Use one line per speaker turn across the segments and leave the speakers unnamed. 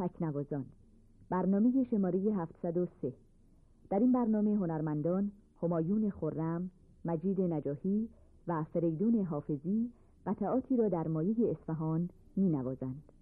تکنوازان برنامه شماره 703 در این برنامه هنرمندان همایون خرم، مجید نجاهی و فریدون حافظی قطعاتی را در مایه اصفهان می نوازند.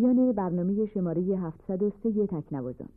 پایان برنامه شماره 703 تکنوازان.